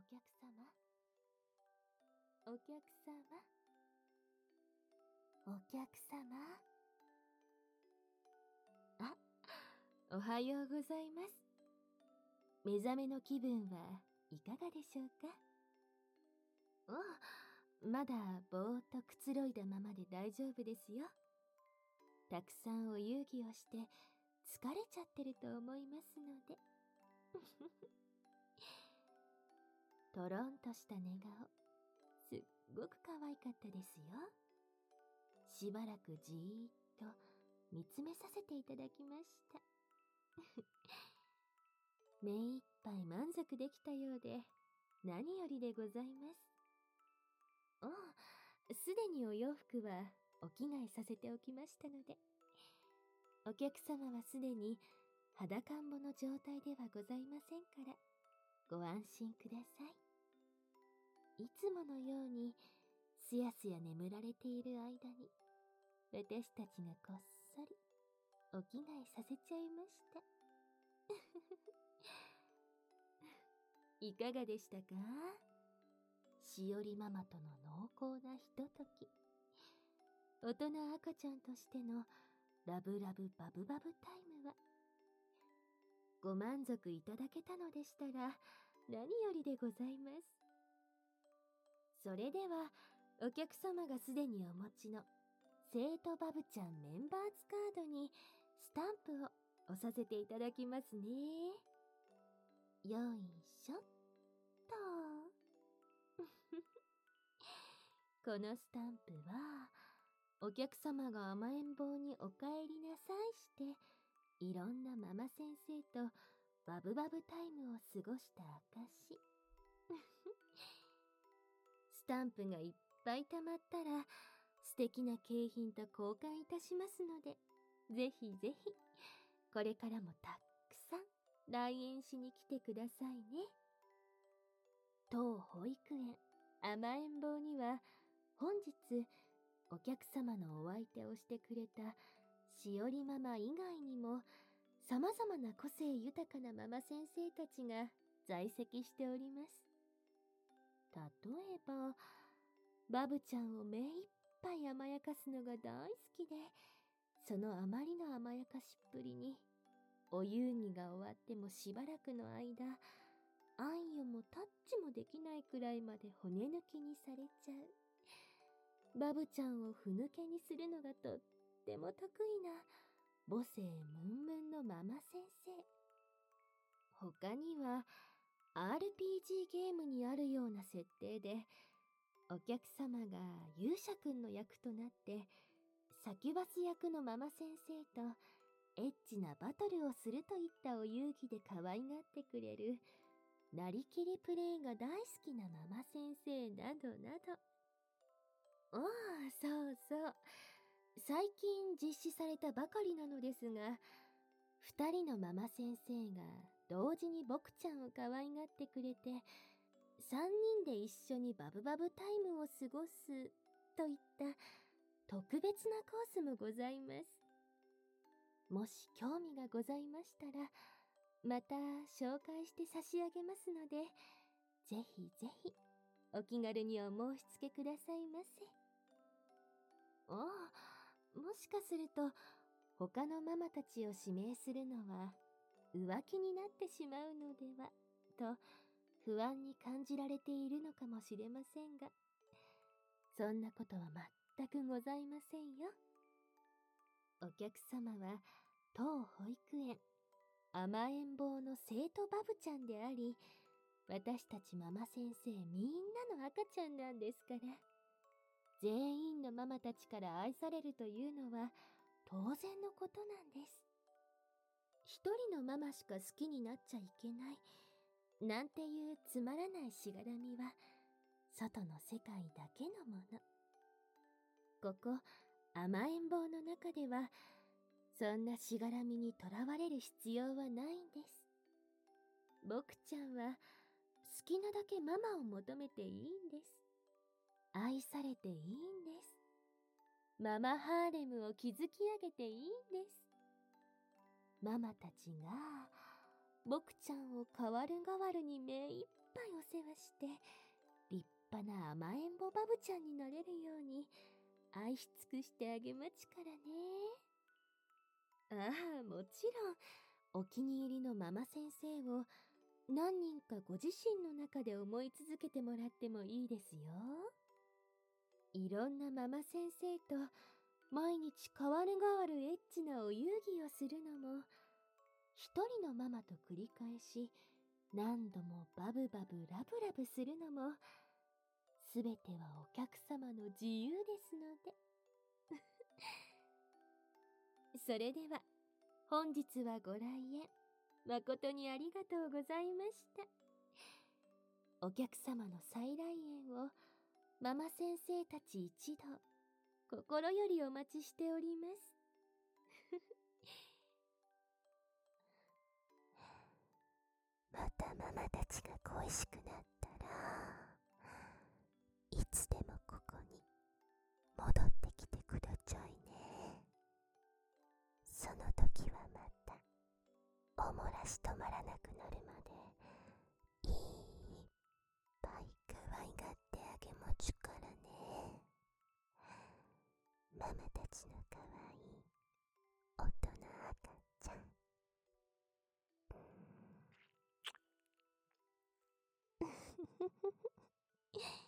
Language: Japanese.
お客様お客様お客様あ、おはようございます。目覚めの気分はいかがでしょうか？おまだぼーっとくつろいだままで大丈夫ですよ。たくさんお遊戯をして疲れちゃってると思いますので。とろんとした寝顔、すっごく可愛かったですよ。しばらくじーっと見つめさせていただきました。目いっぱい満足できたようで何よりでございます。ああ、すでにお洋服はお着替えさせておきましたので、お客様はすでに裸んぼの状態ではございませんから、ご安心ください。いつものように、すやすや眠られている間に、私たちがこっそりお着替えさせちゃいました。いかがでしたか？しおりママとの濃厚なひととき。大人赤ちゃんとしてのラブラブバブバブタイムは、ご満足いただけたのでしたら何よりでございます。それでは、お客様がすでにお持ちの生徒バブちゃんメンバーズカードにスタンプを押させていただきますね。よいしょっと。このスタンプは、お客様が甘えん坊にお帰りなさいして、いろんなママ先生とバブバブタイムを過ごした証。タンプがいっぱい溜まったら、素敵な景品と交換いたしますので、ぜひぜひ、これからもたくさん来園しに来てくださいね。当保育園甘えん坊には本日お客様のお相手をしてくれたしおりママ以外にも様々な個性豊かなママ先生たちが在籍しております。例えば、バブちゃんを目いっぱい甘やかすのが大好きで、そのあまりの甘やかしっぷりに、お遊戯が終わってもしばらくの間、あんよもタッチもできないくらいまで骨抜きにされちゃう。バブちゃんをふぬけにするのがとっても得意な母性ムンムンのママ先生。他には RPG ゲームにあるような設定でお客様が勇者くんの役となってサキュバス役のママ先生とエッチなバトルをするといったお遊戯で可愛がってくれるなりきりプレイが大好きなママ先生などなど。ああ、そうそう。最近実施されたばかりなのですが、二人のママ先生が同時に僕ちゃんを可愛がってくれて、三人で一緒にバブバブタイムを過ごすといった特別なコースもございます。もし興味がございましたら、また紹介して差し上げますので、ぜひぜひお気軽にお申し付けくださいませ。ああ、もしかすると他のママたちを指名するのは浮気になってしまうのではと不安に感じられているのかもしれませんが、そんなことは全くございませんよ。お客様は当保育園甘えん坊の生徒バブちゃんであり、私たちママ先生みんなの赤ちゃんなんですから。全員のママたちから愛されるというのは当然のことなんです。一人のママしか好きになっちゃいけない、なんていうつまらないしがらみは、外の世界だけのもの。ここ、甘えん坊の中では、そんなしがらみにとらわれる必要はないんです。僕ちゃんは好きなだけママを求めていいんです。愛されていいんです。ママハーレムを築き上げていいんです。ママたちが僕ちゃんを代わる代わるに目いっぱいお世話して立派な甘えん坊バブちゃんになれるように愛し尽くしてあげまちからね。ああもちろんお気に入りのママ先生を何人かご自身の中で思い続けてもらってもいいですよ。いろんなママ先生と毎日代わる代わるエッチなお遊戯をするのも一人のママと繰り返し何度もバブバブラブラブするのもすべてはお客様の自由ですので。それでは本日はご来園誠にありがとうございました。お客様の再来園をママ先生たち一同心よりお待ちしております。またママたちが恋しくなったらいつでもここに戻ってきてくださいね。その時はまたおもらし止まらなくなるまで。Yeah.